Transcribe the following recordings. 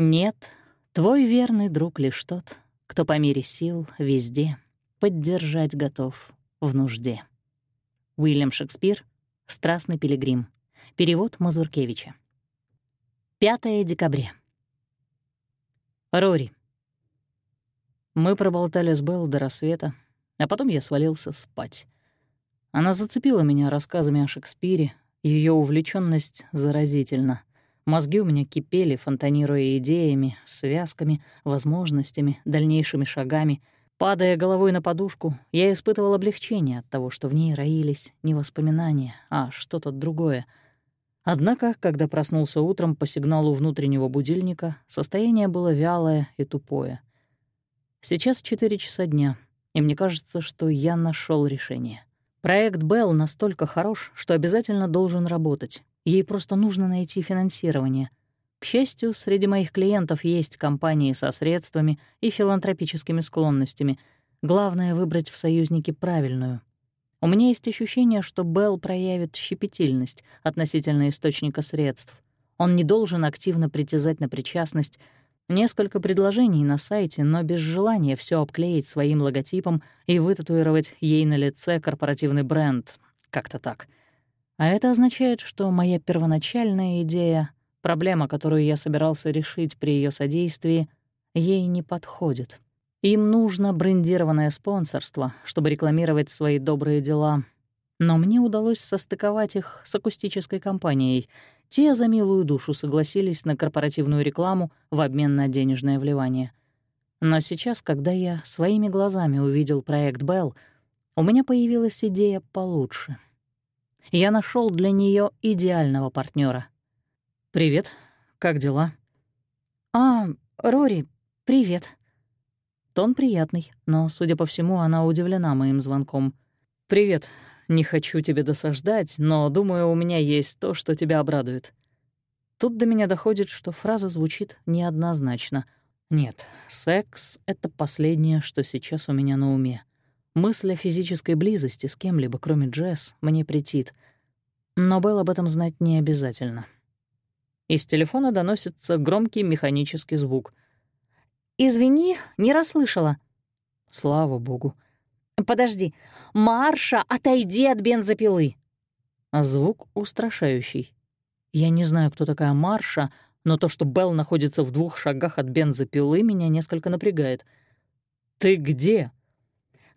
Нет, твой верный друг лишь тот, кто по мере сил везде поддержать готов в нужде. Уильям Шекспир «Страстный пилигрим». Перевод Мазуркевича. 5 декабря. Рори. Мы проболтали с Белл до рассвета, а потом я свалился спать. Она зацепила меня рассказами о Шекспире, ее увлеченность заразительна. Мозги у меня кипели, фонтанируя идеями, связками, возможностями, дальнейшими шагами. Падая головой на подушку, я испытывал облегчение от того, что в ней роились не воспоминания, а что-то другое. Однако, когда проснулся утром по сигналу внутреннего будильника, состояние было вялое и тупое. Сейчас 4 часа дня, и мне кажется, что я нашел решение. Проект Белл настолько хорош, что обязательно должен работать. Ей просто нужно найти финансирование. К счастью, среди моих клиентов есть компании со средствами и филантропическими склонностями. Главное — выбрать в союзнике правильную. У меня есть ощущение, что Белл проявит щепетильность относительно источника средств. Он не должен активно притязать на причастность — Несколько предложений на сайте, но без желания все обклеить своим логотипом и вытатуировать ей на лице корпоративный бренд. Как-то так. А это означает, что моя первоначальная идея, проблема, которую я собирался решить при ее содействии, ей не подходит. Им нужно брендированное спонсорство, чтобы рекламировать свои добрые дела. Но мне удалось состыковать их с акустической компанией — те за милую душу согласились на корпоративную рекламу в обмен на денежное вливание. Но сейчас, когда я своими глазами увидел проект Белл, у меня появилась идея получше. Я нашел для нее идеального партнера. «Привет, как дела?» «А, Рори, привет». Тон приятный, но, судя по всему, она удивлена моим звонком. «Привет, не хочу тебе досаждать, но думаю, у меня есть то, что тебя обрадует. Тут до меня доходит, что фраза звучит неоднозначно. Нет, секс — это последнее, что сейчас у меня на уме. Мысль о физической близости с кем-либо, кроме Джесс, мне претит. Но Белл об этом знать не обязательно. Из телефона доносится громкий механический звук. «Извини, не расслышала». Слава богу. «Подожди. Марша, отойди от бензопилы!» А звук устрашающий. Я не знаю, кто такая Марша, но то, что Белл находится в двух шагах от бензопилы, меня несколько напрягает. «Ты где?»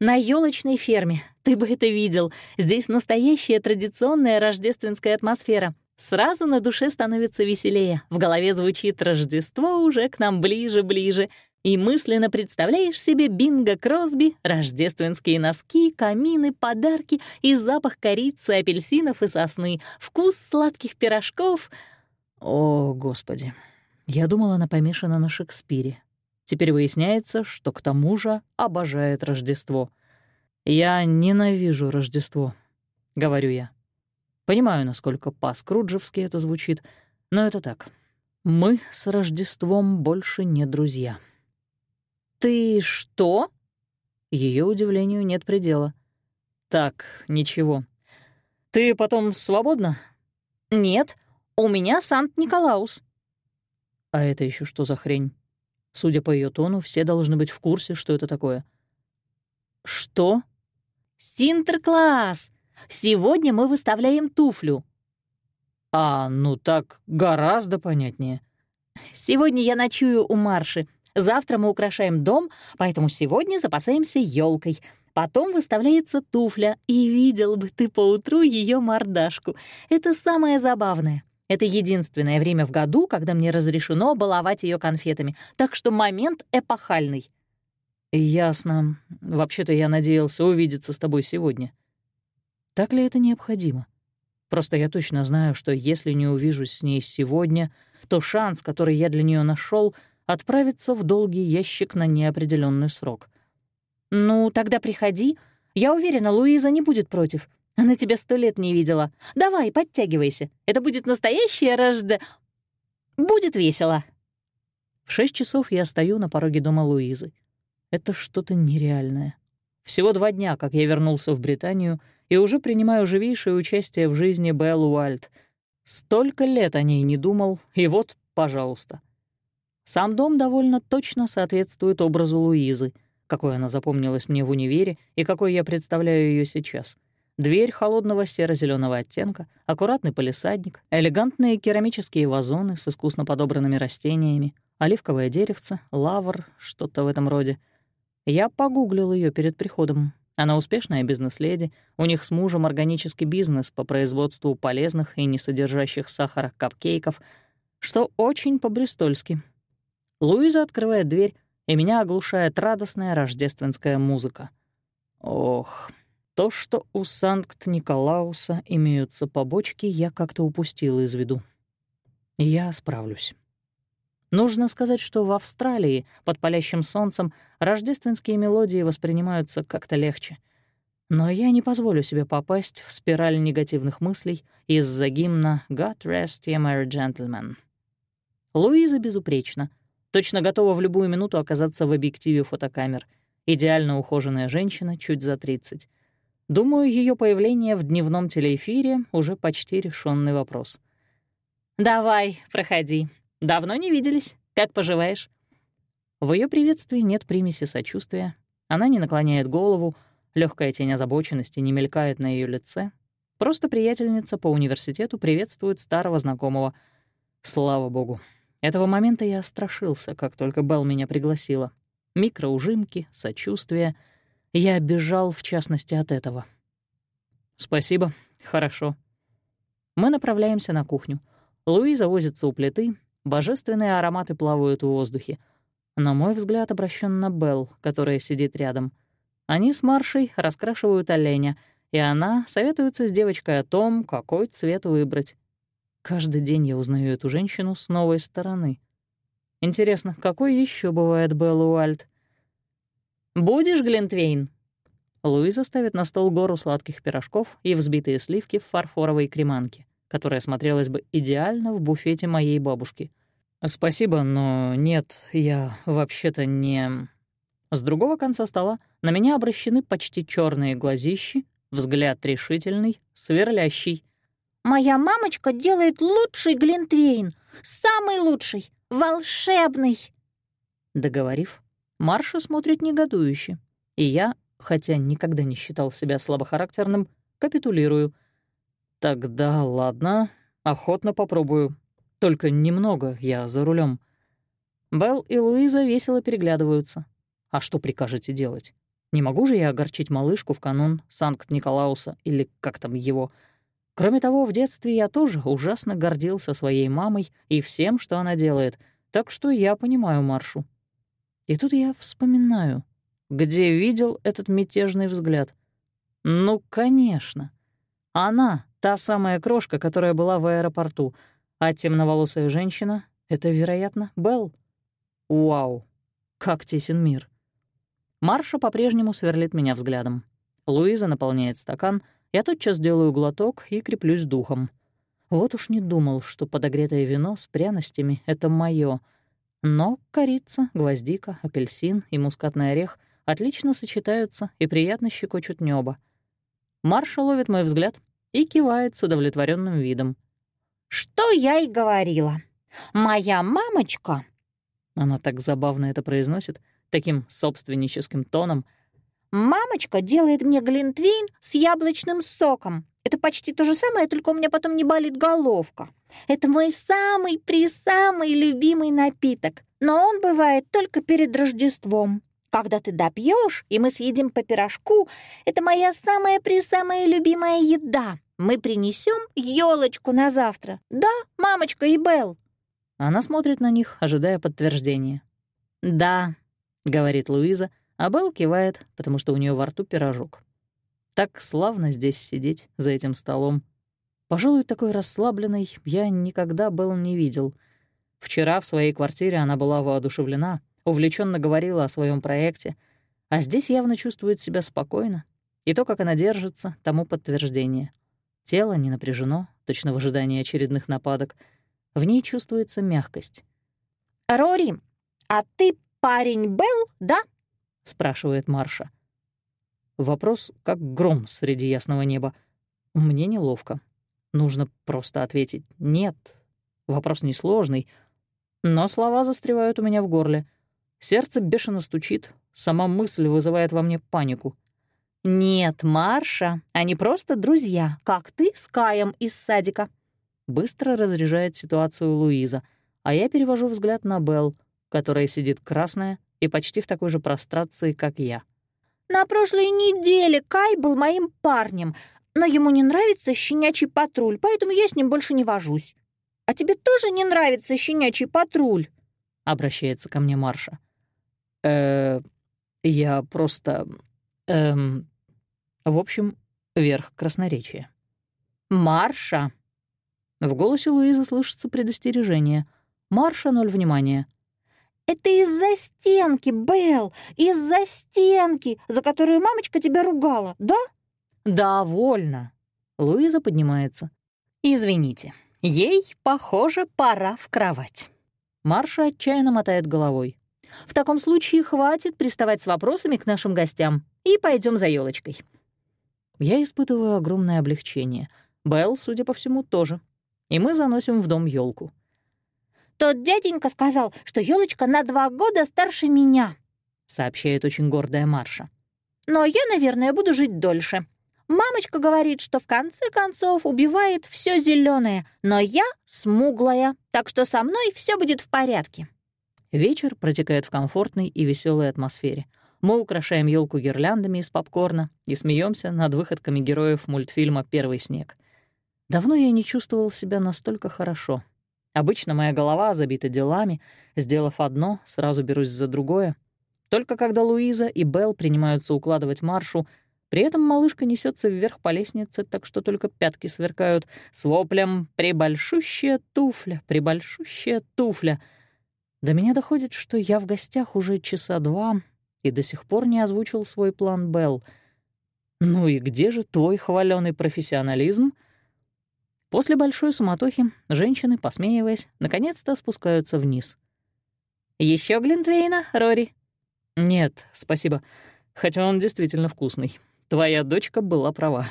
«На елочной ферме. Ты бы это видел. Здесь настоящая традиционная рождественская атмосфера. Сразу на душе становится веселее. В голове звучит «Рождество уже к нам ближе-ближе» и мысленно представляешь себе Бинго Кросби, рождественские носки, камины, подарки и запах корицы, апельсинов и сосны, вкус сладких пирожков. О, Господи, я думала, она помешана на Шекспире. Теперь выясняется, что к тому же обожает Рождество. «Я ненавижу Рождество», — говорю я. Понимаю, насколько по-скруджевски это звучит, но это так. Мы с Рождеством больше не друзья. «Ты что?» Ее удивлению нет предела. «Так, ничего. Ты потом свободна?» «Нет, у меня Сант-Николаус». «А это еще что за хрень?» Судя по ее тону, все должны быть в курсе, что это такое. «Что?» «Синтеркласс! Сегодня мы выставляем туфлю». «А, ну так гораздо понятнее». «Сегодня я ночую у Марши. Завтра мы украшаем дом, поэтому сегодня запасаемся елкой. Потом выставляется туфля, и видел бы ты поутру ее мордашку. Это самое забавное. Это единственное время в году, когда мне разрешено баловать ее конфетами, так что момент эпохальный. «Ясно. Вообще-то я надеялся увидеться с тобой сегодня. Так ли это необходимо? Просто я точно знаю, что если не увижусь с ней сегодня, то шанс, который я для нее нашел, отправиться в долгий ящик на неопределенный срок. «Ну, тогда приходи. Я уверена, Луиза не будет против. Она тебя сто лет не видела. Давай, подтягивайся. Это будет настоящее рожде... Будет весело». В шесть часов я стою на пороге дома Луизы. Это что-то нереальное. Всего два дня, как я вернулся в Британию, и уже принимаю живейшее участие в жизни Белл Уальд. Столько лет о ней не думал, и вот, пожалуйста. Сам дом довольно точно соответствует образу Луизы, какой она запомнилась мне в универе и какой я представляю ее сейчас. Дверь холодного серо зеленого оттенка, аккуратный полисадник, элегантные керамические вазоны с искусно подобранными растениями, оливковое деревце, лавр, что-то в этом роде. Я погуглил ее перед приходом. Она успешная бизнес-леди, у них с мужем органический бизнес по производству полезных и не содержащих сахара капкейков, что очень по-бристольски. Луиза открывает дверь, и меня оглушает радостная рождественская музыка. Ох, то, что у Санкт-Николауса имеются побочки, я как-то упустил из виду. Я справлюсь. Нужно сказать, что в Австралии под палящим солнцем рождественские мелодии воспринимаются как-то легче. Но я не позволю себе попасть в спираль негативных мыслей из-за гимна «God rest ye merry gentlemen». Луиза безупречна, точно готова в любую минуту оказаться в объективе фотокамер. Идеально ухоженная женщина, чуть за 30. Думаю, ее появление в дневном телеэфире уже почти решенный вопрос. «Давай, проходи», Давно не виделись. Как поживаешь?» В ее приветствии нет примеси сочувствия. Она не наклоняет голову, легкая тень озабоченности не мелькает на ее лице. Просто приятельница по университету приветствует старого знакомого. Слава богу. Этого момента я страшился, как только Белл меня пригласила. Микроужимки, сочувствие. Я бежал, в частности, от этого. «Спасибо, хорошо». Мы направляемся на кухню. Луиза возится у плиты, Божественные ароматы плавают в воздухе. На мой взгляд обращен на Белл, которая сидит рядом. Они с Маршей раскрашивают оленя, и она советуется с девочкой о том, какой цвет выбрать. Каждый день я узнаю эту женщину с новой стороны. Интересно, какой еще бывает Белл Уальд? «Будешь, Глинтвейн?» Луиза ставит на стол гору сладких пирожков и взбитые сливки в фарфоровой креманке которая смотрелась бы идеально в буфете моей бабушки. «Спасибо, но нет, я вообще-то не...» С другого конца стола на меня обращены почти черные глазищи, взгляд решительный, сверлящий. «Моя мамочка делает лучший глинтвейн, самый лучший, волшебный!» Договорив, Марша смотрит негодующе, и я, хотя никогда не считал себя слабохарактерным, капитулирую — Тогда ладно, охотно попробую. Только немного, я за рулем. Белл и Луиза весело переглядываются. А что прикажете делать? Не могу же я огорчить малышку в канун Санкт-Николауса или как там его. Кроме того, в детстве я тоже ужасно гордился своей мамой и всем, что она делает, так что я понимаю Маршу. И тут я вспоминаю, где видел этот мятежный взгляд. Ну, конечно. Она, Та самая крошка, которая была в аэропорту, а темноволосая женщина — это, вероятно, Белл. Вау, как тесен мир. Марша по-прежнему сверлит меня взглядом. Луиза наполняет стакан, я тотчас делаю глоток и креплюсь духом. Вот уж не думал, что подогретое вино с пряностями — это моё. Но корица, гвоздика, апельсин и мускатный орех отлично сочетаются и приятно щекочут небо. Марша ловит мой взгляд — и кивает с удовлетворенным видом. «Что я и говорила. Моя мамочка...» Она так забавно это произносит, таким собственническим тоном. «Мамочка делает мне глинтвейн с яблочным соком. Это почти то же самое, только у меня потом не болит головка. Это мой самый-присамый любимый напиток, но он бывает только перед Рождеством. Когда ты допьешь, и мы съедим по пирожку, это моя самая-присамая любимая еда. Мы принесем елочку на завтра. Да, мамочка и Белл?» Она смотрит на них, ожидая подтверждения. «Да», — говорит Луиза, а Белл кивает, потому что у нее во рту пирожок. Так славно здесь сидеть, за этим столом. Пожалуй, такой расслабленной я никогда Белл не видел. Вчера в своей квартире она была воодушевлена — увлеченно говорила о своем проекте, а здесь явно чувствует себя спокойно. И то, как она держится, тому подтверждение. Тело не напряжено, точно в ожидании очередных нападок. В ней чувствуется мягкость. «Рори, а ты парень Белл, да?» — спрашивает Марша. Вопрос как гром среди ясного неба. Мне неловко. Нужно просто ответить «нет». Вопрос несложный, Но слова застревают у меня в горле. Сердце бешено стучит, сама мысль вызывает во мне панику. «Нет, Марша, они просто друзья, как ты с Каем из садика». Быстро разряжает ситуацию Луиза, а я перевожу взгляд на Белл, которая сидит красная и почти в такой же прострации, как я. «На прошлой неделе Кай был моим парнем, но ему не нравится щенячий патруль, поэтому я с ним больше не вожусь. А тебе тоже не нравится щенячий патруль?» — обращается ко мне Марша. э я просто... эм... В общем, верх красноречия. «Марша!» В голосе Луизы слышится предостережение. «Марша, ноль внимания». «Это из-за стенки, Белл, из-за стенки, за которую мамочка тебя ругала, да?» «Довольно». Луиза поднимается. «Извините, ей, похоже, пора в кровать». Марша отчаянно мотает головой. «В таком случае хватит приставать с вопросами к нашим гостям и пойдем за елочкой. Я испытываю огромное облегчение. Белл, судя по всему, тоже. И мы заносим в дом елку. «Тот дяденька сказал, что елочка на два года старше меня», — сообщает очень гордая Марша. «Но я, наверное, буду жить дольше. Мамочка говорит, что в конце концов убивает все зеленое, но я смуглая, так что со мной все будет в порядке. Вечер протекает в комфортной и веселой атмосфере. Мы украшаем елку гирляндами из попкорна и смеемся над выходками героев мультфильма «Первый снег». Давно я не чувствовал себя настолько хорошо. Обычно моя голова забита делами, сделав одно, сразу берусь за другое. Только когда Луиза и Белл принимаются укладывать маршу, при этом малышка несется вверх по лестнице, так что только пятки сверкают, с воплем «Прибольшущая туфля! Прибольшущая туфля!» До меня доходит, что я в гостях уже часа два и до сих пор не озвучил свой план Белл. «Ну и где же твой хваленый профессионализм?» После большой суматохи женщины, посмеиваясь, наконец-то спускаются вниз. Еще Глинтвейна, Рори?» «Нет, спасибо, хотя он действительно вкусный». Твоя дочка была права.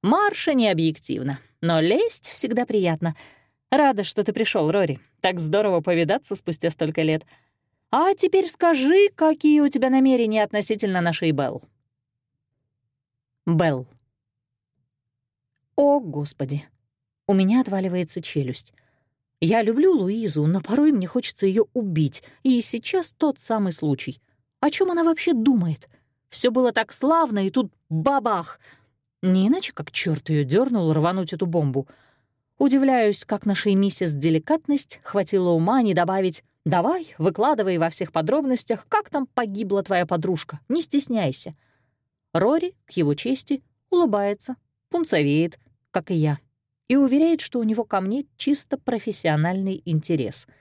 Марша не объективна, но лесть всегда приятно. Рада, что ты пришел, Рори. Так здорово повидаться спустя столько лет. А теперь скажи, какие у тебя намерения относительно нашей Белл. Белл. О, Господи. У меня отваливается челюсть. Я люблю Луизу, но порой мне хочется ее убить, и сейчас тот самый случай. О чем она вообще думает? Все было так славно, и тут бабах! Не иначе, как черт ее дернул рвануть эту бомбу. Удивляюсь, как нашей миссис Деликатность хватило ума не добавить «Давай, выкладывай во всех подробностях, как там погибла твоя подружка, не стесняйся». Рори, к его чести, улыбается, пунцовеет, как и я, и уверяет, что у него ко мне чисто профессиональный интерес —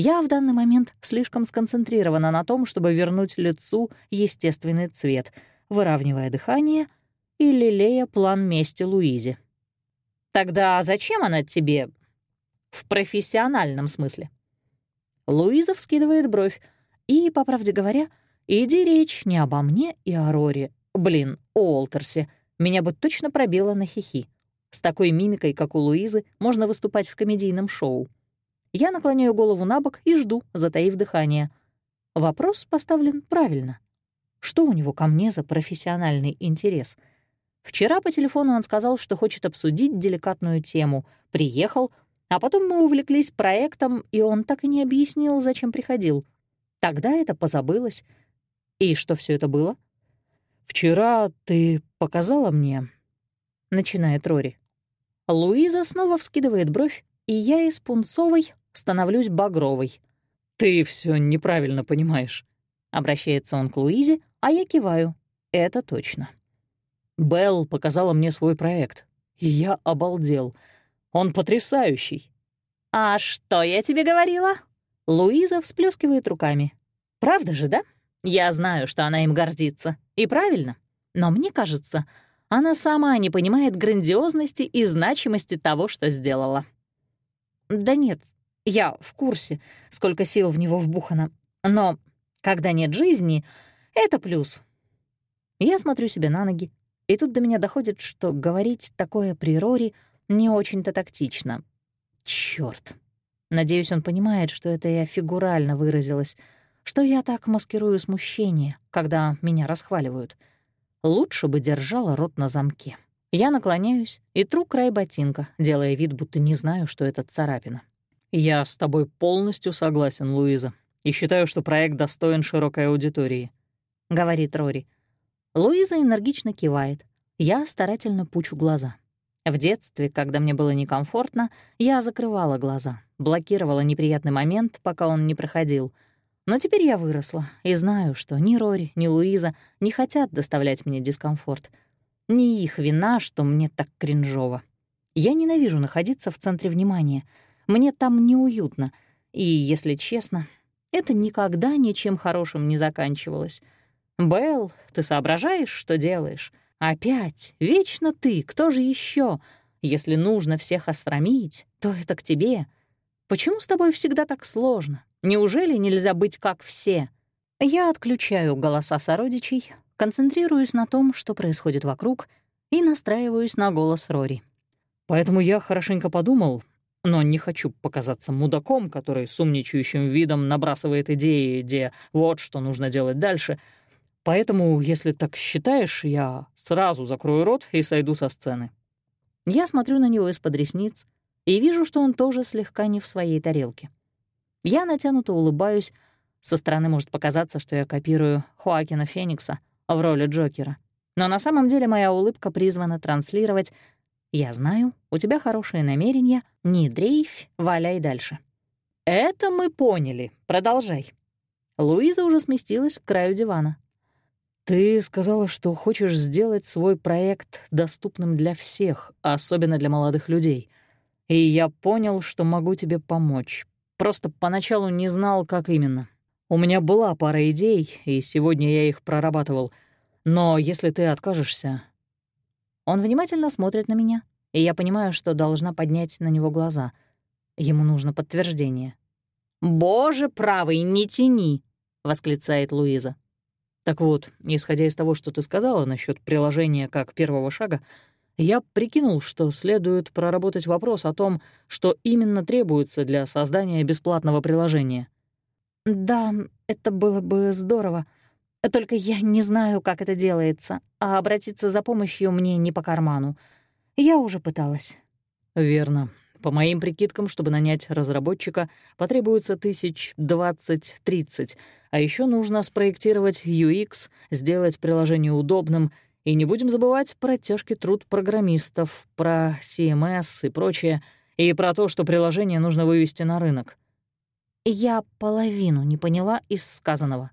я в данный момент слишком сконцентрирована на том, чтобы вернуть лицу естественный цвет, выравнивая дыхание и лелея план мести Луизе. «Тогда зачем она тебе в профессиональном смысле?» Луиза вскидывает бровь, и, по правде говоря, иди речь не обо мне и о Роре, блин, о Олтерсе, меня бы точно пробило на хихи. С такой мимикой, как у Луизы, можно выступать в комедийном шоу. Я наклоняю голову на бок и жду, затаив дыхание. Вопрос поставлен правильно. Что у него ко мне за профессиональный интерес? Вчера по телефону он сказал, что хочет обсудить деликатную тему. Приехал, а потом мы увлеклись проектом, и он так и не объяснил, зачем приходил. Тогда это позабылось. И что все это было? «Вчера ты показала мне...» — начинает Рори. Луиза снова вскидывает бровь, и я из пунцовой становлюсь багровой. «Ты все неправильно понимаешь», — обращается он к Луизе, а я киваю. «Это точно». Белл показала мне свой проект, и я обалдел. Он потрясающий. «А что я тебе говорила?» Луиза всплескивает руками. «Правда же, да? Я знаю, что она им гордится. И правильно. Но мне кажется, она сама не понимает грандиозности и значимости того, что сделала». «Да нет, я в курсе, сколько сил в него вбухано. Но когда нет жизни, это плюс. Я смотрю себе на ноги, и тут до меня доходит, что говорить такое при Рори не очень-то тактично. Чёрт. Надеюсь, он понимает, что это я фигурально выразилась, что я так маскирую смущение, когда меня расхваливают. Лучше бы держала рот на замке. Я наклоняюсь и тру край ботинка, делая вид, будто не знаю, что это царапина. «Я с тобой полностью согласен, Луиза, и считаю, что проект достоин широкой аудитории», — говорит Рори. Луиза энергично кивает. Я старательно пучу глаза. В детстве, когда мне было некомфортно, я закрывала глаза, блокировала неприятный момент, пока он не проходил. Но теперь я выросла и знаю, что ни Рори, ни Луиза не хотят доставлять мне дискомфорт. Не их вина, что мне так кринжово. Я ненавижу находиться в центре внимания. Мне там неуютно. И, если честно, это никогда ничем хорошим не заканчивалось. «Белл, ты соображаешь, что делаешь?» Опять, вечно ты, кто же еще? Если нужно всех остромить, то это к тебе. Почему с тобой всегда так сложно? Неужели нельзя быть как все? Я отключаю голоса сородичей, концентрируюсь на том, что происходит вокруг, и настраиваюсь на голос Рори. Поэтому я хорошенько подумал, но не хочу показаться мудаком, который с умничающим видом набрасывает идеи, где вот что нужно делать дальше — Поэтому, если так считаешь, я сразу закрою рот и сойду со сцены. Я смотрю на него из-под ресниц и вижу, что он тоже слегка не в своей тарелке. Я натянуто улыбаюсь. Со стороны может показаться, что я копирую Хоакина Феникса в роли Джокера. Но на самом деле моя улыбка призвана транслировать «Я знаю, у тебя хорошие намерения, не дрейфь, валяй дальше». «Это мы поняли. Продолжай». Луиза уже сместилась к краю дивана. «Ты сказала, что хочешь сделать свой проект доступным для всех, особенно для молодых людей. И я понял, что могу тебе помочь. Просто поначалу не знал, как именно. У меня была пара идей, и сегодня я их прорабатывал. Но если ты откажешься...» Он внимательно смотрит на меня, и я понимаю, что должна поднять на него глаза. Ему нужно подтверждение. «Боже правый, не тяни!» — восклицает Луиза. Так вот, исходя из того, что ты сказала насчет приложения как первого шага, я прикинул, что следует проработать вопрос о том, что именно требуется для создания бесплатного приложения. «Да, это было бы здорово. Только я не знаю, как это делается, а обратиться за помощью мне не по карману. Я уже пыталась». «Верно. По моим прикидкам, чтобы нанять разработчика, потребуется тысяч двадцать-тридцать, а еще нужно спроектировать UX, сделать приложение удобным, и не будем забывать про тяжкий труд программистов, про CMS и прочее, и про то, что приложение нужно вывести на рынок. Я половину не поняла из сказанного.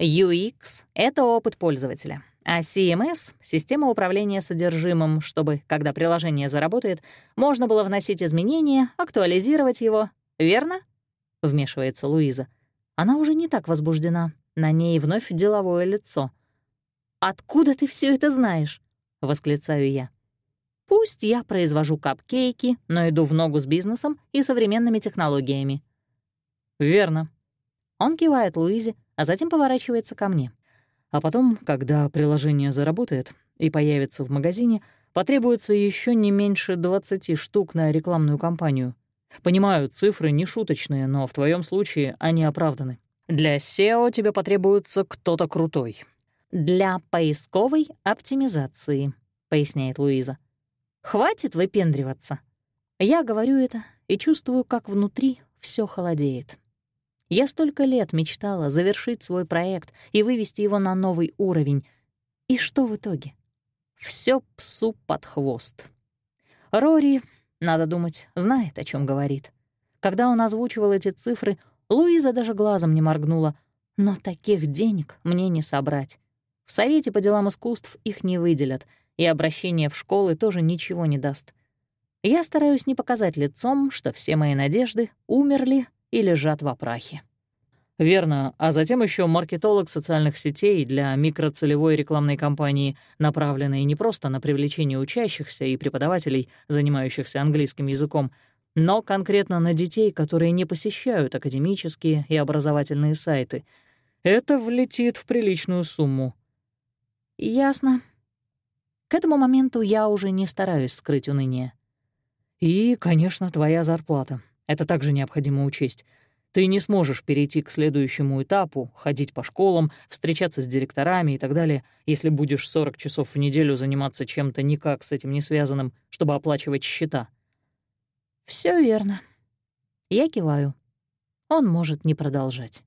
UX — это опыт пользователя. А CMS — система управления содержимым, чтобы, когда приложение заработает, можно было вносить изменения, актуализировать его. Верно? Вмешивается Луиза. Она уже не так возбуждена. На ней вновь деловое лицо. «Откуда ты все это знаешь?» — восклицаю я. «Пусть я произвожу капкейки, но иду в ногу с бизнесом и современными технологиями». «Верно». Он кивает Луизе, а затем поворачивается ко мне. А потом, когда приложение заработает и появится в магазине, потребуется еще не меньше 20 штук на рекламную кампанию. Понимаю, цифры не шуточные, но в твоем случае они оправданы. Для SEO тебе потребуется кто-то крутой. «Для поисковой оптимизации», — поясняет Луиза. «Хватит выпендриваться». Я говорю это и чувствую, как внутри все холодеет. Я столько лет мечтала завершить свой проект и вывести его на новый уровень. И что в итоге? Все псу под хвост. Рори, надо думать, знает, о чем говорит. Когда он озвучивал эти цифры, Луиза даже глазом не моргнула. Но таких денег мне не собрать. В Совете по делам искусств их не выделят, и обращение в школы тоже ничего не даст. Я стараюсь не показать лицом, что все мои надежды умерли и лежат в опрахе. Верно, а затем еще маркетолог социальных сетей для микроцелевой рекламной кампании, направленной не просто на привлечение учащихся и преподавателей, занимающихся английским языком, но конкретно на детей, которые не посещают академические и образовательные сайты. Это влетит в приличную сумму. Ясно. К этому моменту я уже не стараюсь скрыть уныние. И, конечно, твоя зарплата. Это также необходимо учесть. Ты не сможешь перейти к следующему этапу, ходить по школам, встречаться с директорами и так далее, если будешь 40 часов в неделю заниматься чем-то никак с этим не связанным, чтобы оплачивать счета. Все верно. Я киваю. Он может не продолжать.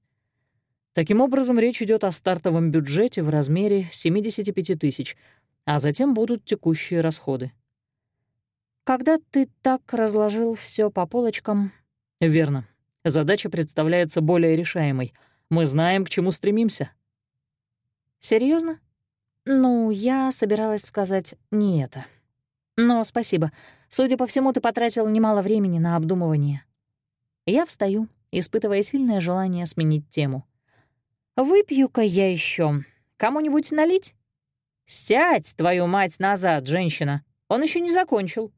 Таким образом, речь идет о стартовом бюджете в размере 75 тысяч, а затем будут текущие расходы. Когда ты так разложил все по полочкам... Верно. Задача представляется более решаемой. Мы знаем, к чему стремимся. Серьезно? Ну, я собиралась сказать не это. Но спасибо. Судя по всему, ты потратил немало времени на обдумывание. Я встаю, испытывая сильное желание сменить тему. Выпью-ка я еще. Кому-нибудь налить? Сядь, твою мать, назад, женщина. Он еще не закончил.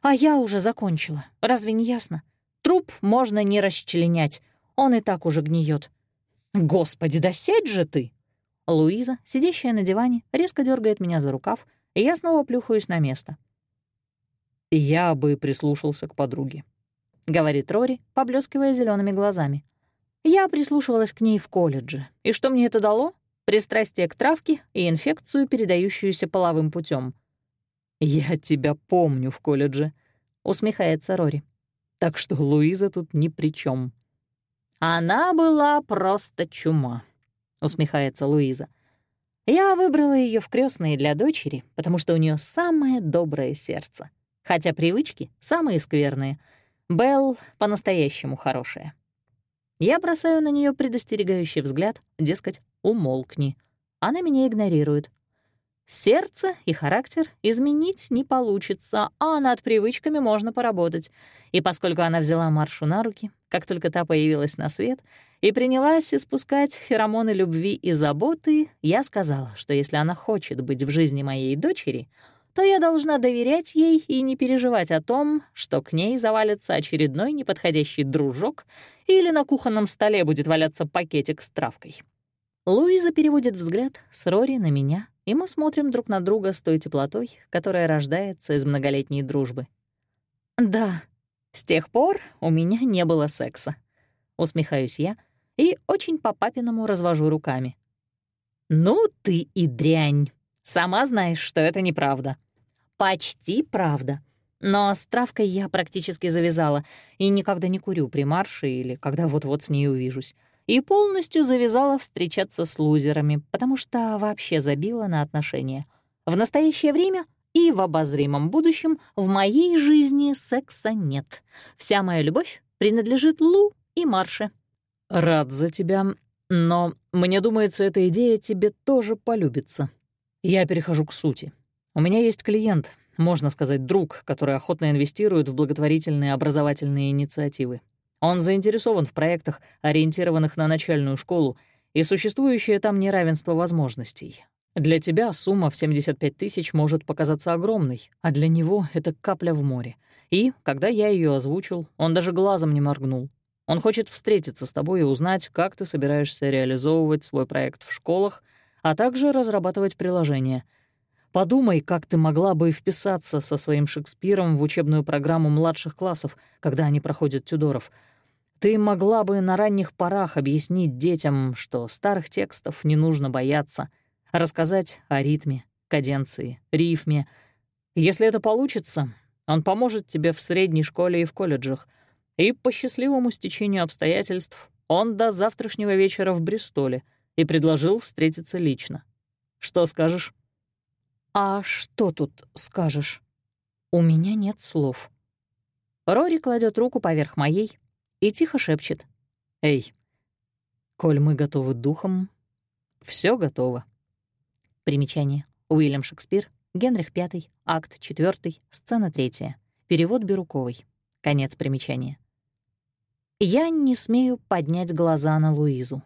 А я уже закончила. Разве не ясно? Труп можно не расчленять, он и так уже гниет. Господи, да сядь же ты! Луиза, сидящая на диване, резко дергает меня за рукав, и я снова плюхаюсь на место. «Я бы прислушался к подруге», — говорит Рори, поблескивая зелеными глазами. Я прислушивалась к ней в колледже. И что мне это дало? Пристрастие к травке и инфекцию, передающуюся половым путем. «Я тебя помню в колледже», — усмехается Рори. Так что Луиза тут ни при чем. «Она была просто чума», — усмехается Луиза. «Я выбрала ее в крестные для дочери, потому что у нее самое доброе сердце, хотя привычки самые скверные. Белл по-настоящему хорошая». Я бросаю на нее предостерегающий взгляд, дескать, умолкни. Она меня игнорирует. Сердце и характер изменить не получится, а над привычками можно поработать. И поскольку она взяла Маршу на руки, как только та появилась на свет, и принялась испускать феромоны любви и заботы, я сказала, что если она хочет быть в жизни моей дочери, то я должна доверять ей и не переживать о том, что к ней завалится очередной неподходящий дружок или на кухонном столе будет валяться пакетик с травкой. Луиза переводит взгляд с Рори на меня, и мы смотрим друг на друга с той теплотой, которая рождается из многолетней дружбы. «Да, с тех пор у меня не было секса», — усмехаюсь я и очень по-папиному развожу руками. «Ну ты и дрянь! Сама знаешь, что это неправда». «Почти правда. Но с травкой я практически завязала и никогда не курю при марше или когда вот-вот с ней увижусь и полностью завязала встречаться с лузерами, потому что вообще забила на отношения. В настоящее время и в обозримом будущем в моей жизни секса нет. Вся моя любовь принадлежит Лу и Марше. «Рад за тебя, но мне думается, эта идея тебе тоже полюбится. Я перехожу к сути. У меня есть клиент, можно сказать, друг, который охотно инвестирует в благотворительные образовательные инициативы. Он заинтересован в проектах, ориентированных на начальную школу, и существующее там неравенство возможностей. Для тебя сумма в 75 тысяч может показаться огромной, а для него это капля в море. И, когда я ее озвучил, он даже глазом не моргнул. Он хочет встретиться с тобой и узнать, как ты собираешься реализовывать свой проект в школах, а также разрабатывать приложение. Подумай, как ты могла бы вписаться со своим Шекспиром в учебную программу младших классов, когда они проходят Тюдоров — ты могла бы на ранних порах объяснить детям, что старых текстов не нужно бояться, рассказать о ритме, каденции, рифме. Если это получится, он поможет тебе в средней школе и в колледжах. И по счастливому стечению обстоятельств он до завтрашнего вечера в Бристоле и предложил встретиться лично. Что скажешь? А что тут скажешь? У меня нет слов. Рори кладет руку поверх моей, и тихо шепчет. «Эй, коль мы готовы духом, все готово». Примечание. Уильям Шекспир, Генрих V, акт 4, сцена 3. Перевод Бирюковой. Конец примечания. Я не смею поднять глаза на Луизу.